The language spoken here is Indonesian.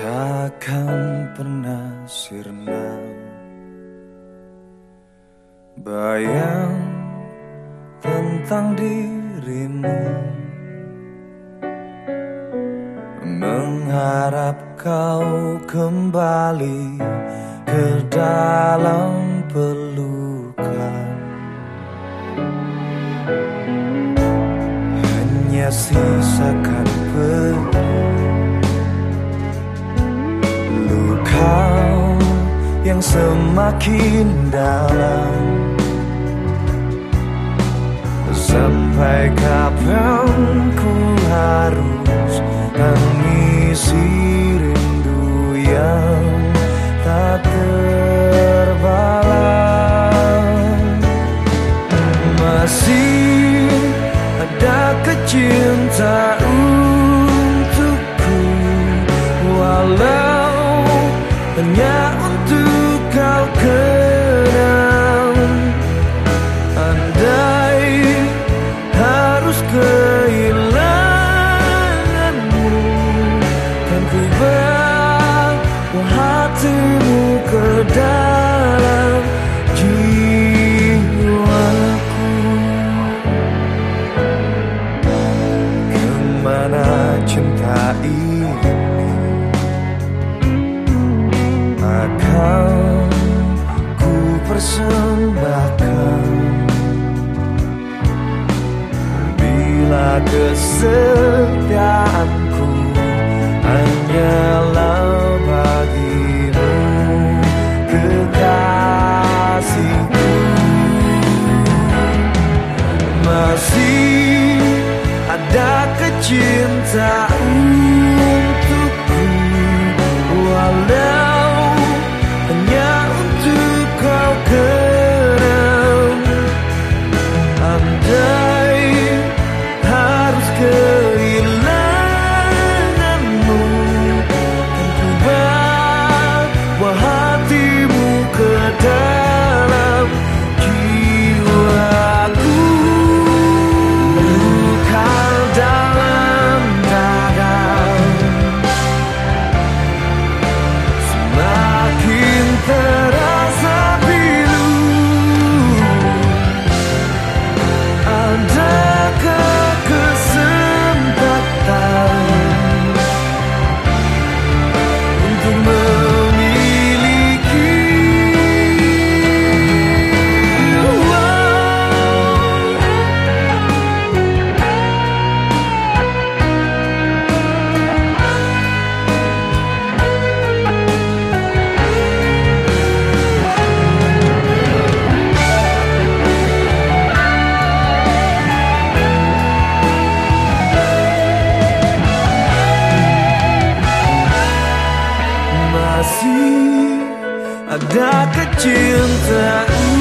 Takkan pernah sirna. Bayang tentang dirimu. Mengharap kau kembali ke dalam pelukan yang semakin dalam. Sampai kapan ku harus dalam jiwaku. Ke mana cinta ini Akan ku persembahkan Bila kesetiaanku cinta masih ada kecintaan